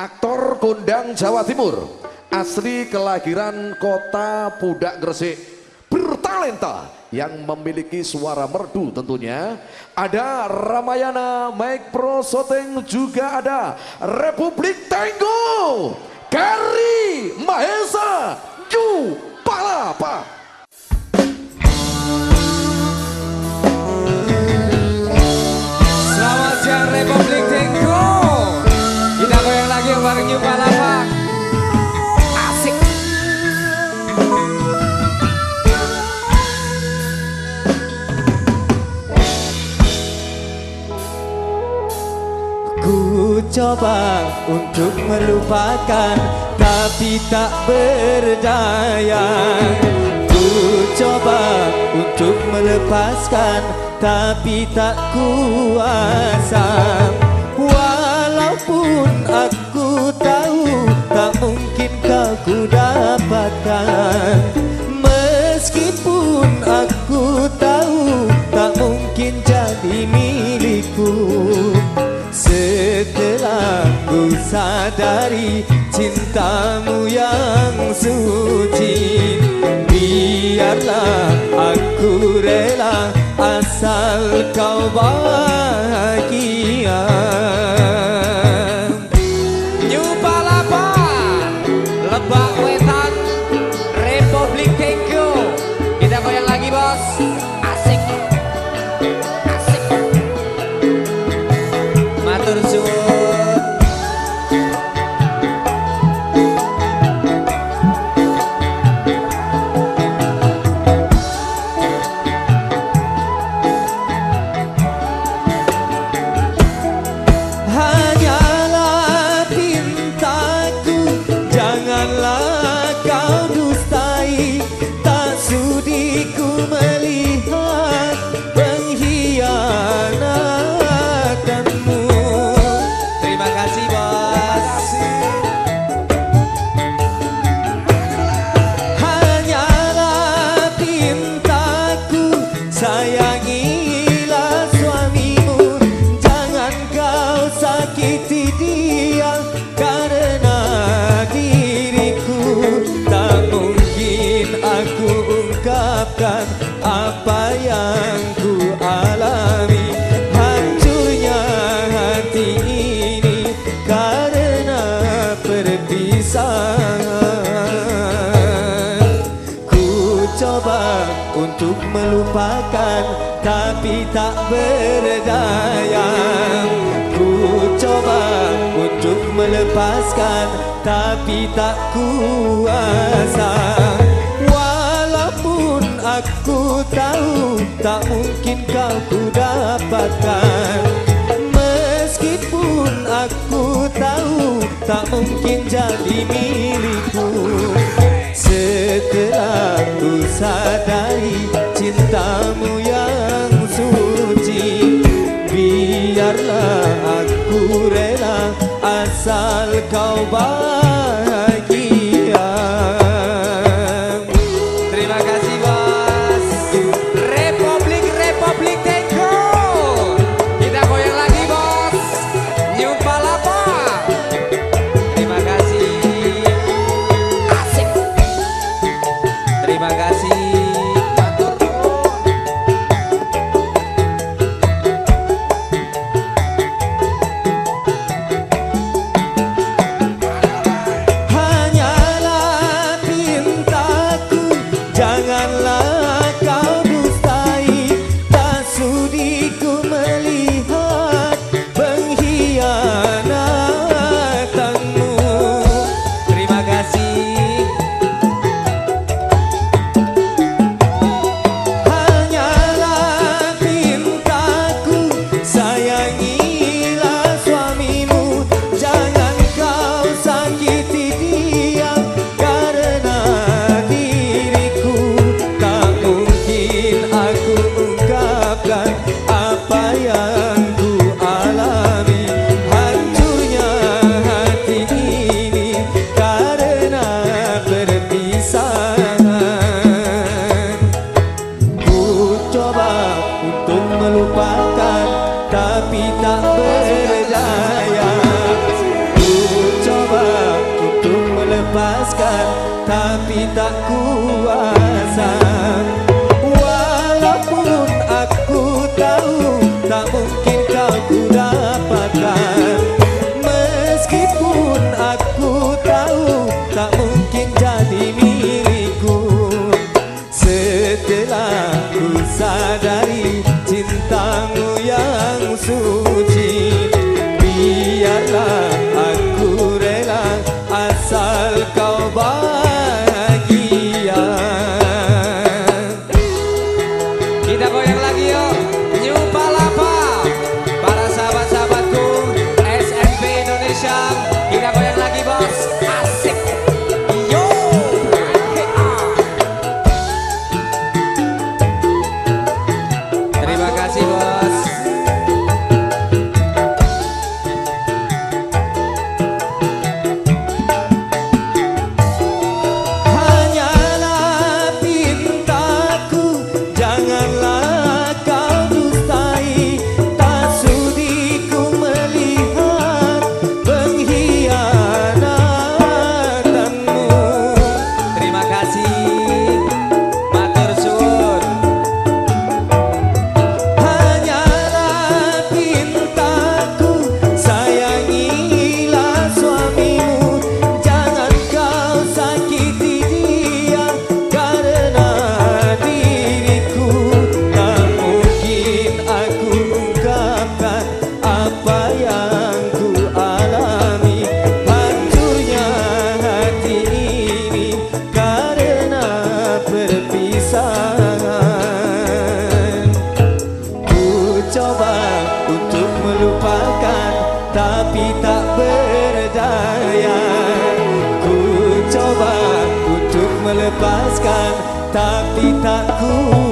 aktor kondang Jawa Timur, asli kelahiran kota Pudak Gresik, bertalenta yang memiliki suara merdu tentunya. Ada Ramayana Mike Pro Soteng juga ada Republik Tenggo, Kari Mahesa Ju Palapa. Ku coba untuk melupakan Tapi tak berdaya. Ku coba untuk melepaskan Tapi tak kuasa sadari cintamu yang suci. Biarlah aku rela asal kau bahagia Tapi tak berdaya. Ku coba untuk melepaskan Tapi tak kuasa. Walaupun aku tahu Tak mungkin kau ku dapatkan Meskipun aku tahu Tak mungkin jadi milikku. Setelah ku sadari cintamu कलाकार Tapi Melepaskan Tapi tak ku